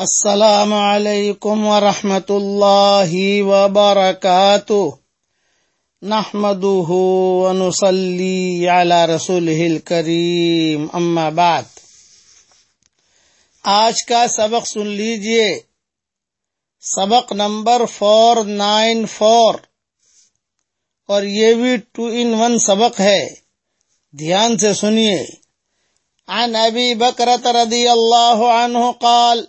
السلام علیکم ورحمۃ اللہ وبرکاتہ۔ نحمده ونصلي على رسوله الكريم اما بعد۔ آج کا سبق سن لیجیے۔ سبق نمبر فور نائن فور اور یہ بھی ٹو ان ون سبق ہے۔ دھیان سے سنیے۔ عن ابی بکرت رضی اللہ عنہ قال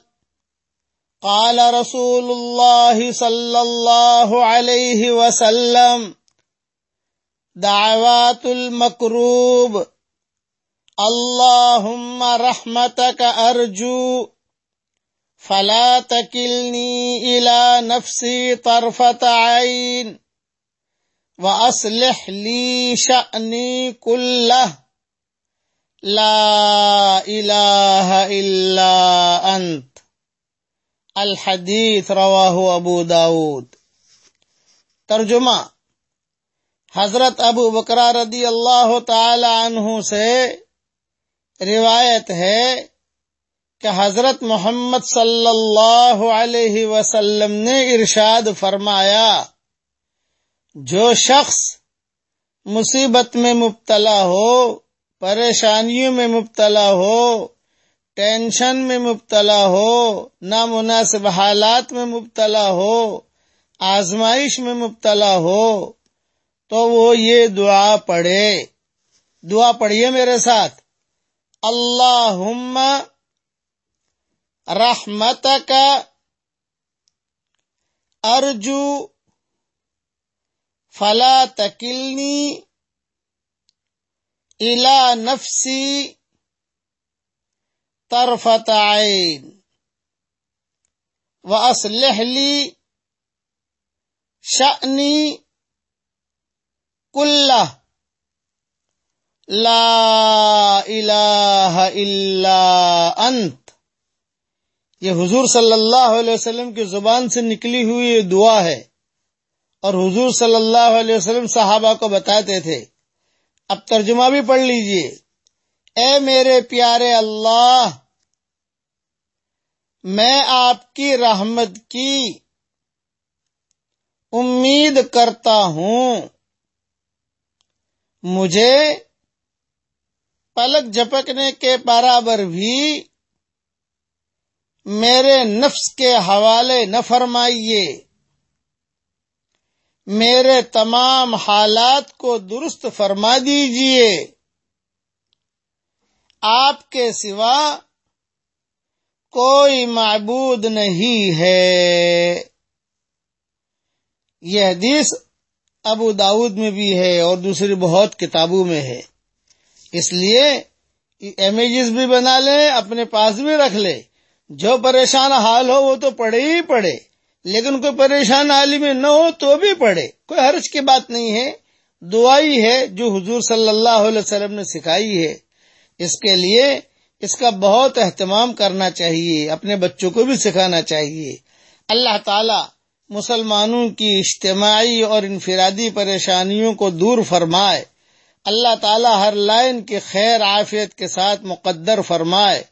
قال رسول الله صلى الله عليه وسلم، دعوات المكروب اللهم رحمتك أرجو فلا تكلني إلى نفسي طرفة عين وأصلح لي شأني كله لا إله إلا أنت الحدیث رواہ ابو داود۔ ترجمہ۔ حضرت ابو بکرا رضی اللہ تعالی عنہ سے روایت ہے کہ حضرت محمد صلی اللہ علیہ وسلم نے ارشاد فرمایا، جو شخص مصیبت میں مبتلا ہو، پریشانیوں میں مبتلا ہو ٹینشن میں مبتلا ہو، نامناسب حالات میں مبتلا ہو، آزمائش میں مبتلا ہو، تو وہ یہ دعا پڑھے۔ دعا پڑھیے میرے ساتھ۔ اللہ رحمت کا ارجو، فلا تکلنی الا نفسی طرفت عین وأصلح لي شأني كله. لا الہ الا انت یہ حضور صلی اللہ علیہ وسلم کی زبان سے نکلی ہوئی یہ دعا ہے۔ اور حضور صلی اللہ علیہ وسلم صحابہ کو بتاتے تھے۔ اب ترجمہ بھی پڑھ لیجیے۔ اے میرے پیارے اللہ، میں آپ کی رحمت کی امید کرتا ہوں۔ مجھے پلک جھپکنے کے برابر بھی میرے نفس کے حوالے نہ فرمائیے۔ میرے تمام حالات کو درست فرما دیجیے۔ آپ کے سوا کوئی معبود نہیں ہے۔ یہ حدیث ابو داود میں بھی ہے اور دوسری بہت کتابوں میں ہے۔ اس لیے امیجز بھی بنا لیں اپنے پاس بھی رکھ لے۔ جو پریشان حال ہو، وہ تو پڑھے ہی پڑھے لیکن کوئی پریشان حال میں نہ ہو تو بھی پڑھے کوئی حرج کی بات نہیں ہے۔ دعائی ہے جو حضور صلی اللہ علیہ وسلم نے سکھائی ہے۔ اس کے لیے اس کا بہت اہتمام کرنا چاہیے، اپنے بچوں کو بھی سکھانا چاہیے۔ اللہ تعالی مسلمانوں کی اجتماعی اور انفرادی پریشانیوں کو دور فرمائے۔ اللہ تعالی ہر لائن کی خیر، عافیت کے ساتھ مقدر فرمائے۔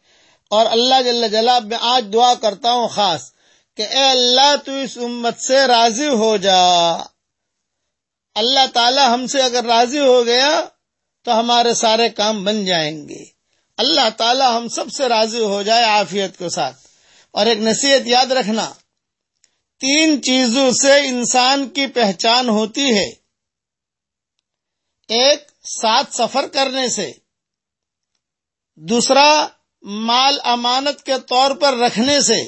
اور اللہ جل جلاب میں آج دعا کرتا ہوں خاص کہ اے اللہ تو اس امت سے راضی ہو جا۔ اللہ تعالی ہم سے اگر راضی ہو گیا تو ہمارے سارے کام بن جائیں گے۔ اللہ تعالی ہم سب سے راضی ہو جائے عافیت کے ساتھ۔ اور ایک نصیحت یاد رکھنا، تین چیزوں سے انسان کی پہچان ہوتی ہے۔ ایک، ساتھ سفر کرنے سے۔ دوسرا، مال امانت کے طور پر رکھنے سے۔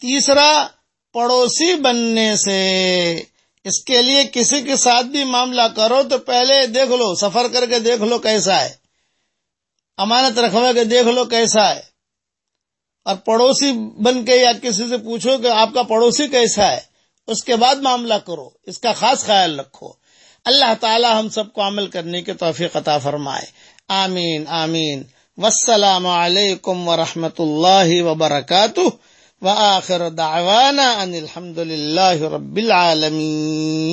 تیسرا، پڑوسی بننے سے۔ اس کے لیے کسی کے ساتھ بھی معاملہ کرو تو پہلے دیکھ لو، سفر کر کے دیکھ لو کیسا ہے۔ امانت رکھوا کے دیکھ لو کیسا ہے۔ اور پڑوسی بن کے یا کسی سے پوچھو کہ آپ کا پڑوسی کیسا ہے، اس کے بعد معاملہ کرو۔ اس کا خاص خیال رکھو۔ اللہ تعالی ہم سب کو عمل کرنے کے توفیق عطا فرمائے۔ آمین آمین۔ والسلام علیکم ورحمۃ اللہ وبرکاتہ۔ وآخر دعوانا ان الحمد للہ رب العالمين.